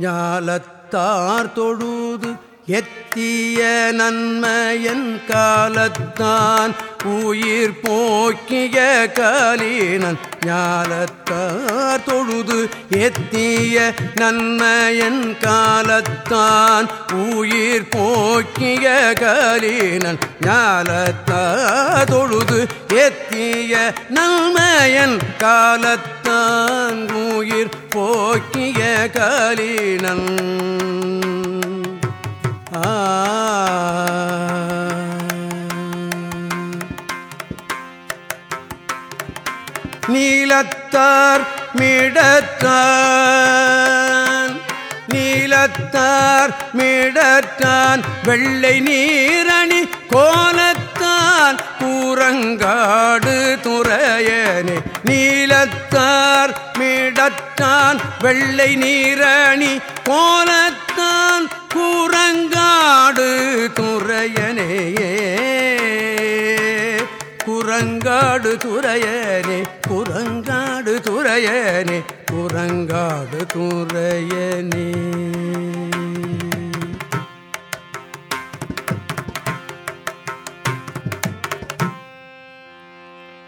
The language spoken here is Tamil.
ஞாலத்தார் தொழுது எத்திய நன்மையன் காலத்தான் உயிர் போக்கிய காலீனன். ஞாலத்தார் தொழுது எத்திய நன்மையன் காலத்தான் உயிர் போ நோக்கிய கலீனன் ஞாலத்தார் தொழுது எத்திய நன்மையன் காலத்தான் உயிர் போக்கிய காலினன். நீலத்தார் மிடத்தார் நீலத்தார் மீடற்றான் வெள்ளை நீரணி கோலத்தான் கூரங்காடு துறையனே நீலத்தார் மீடற்றான் வெள்ளை நீரணி கோலத்தான் கூரங்காடு துறையனே. குரங்காடு துறையனே குரங்காடு துறையனே. உறங்காடு துறைய நீ.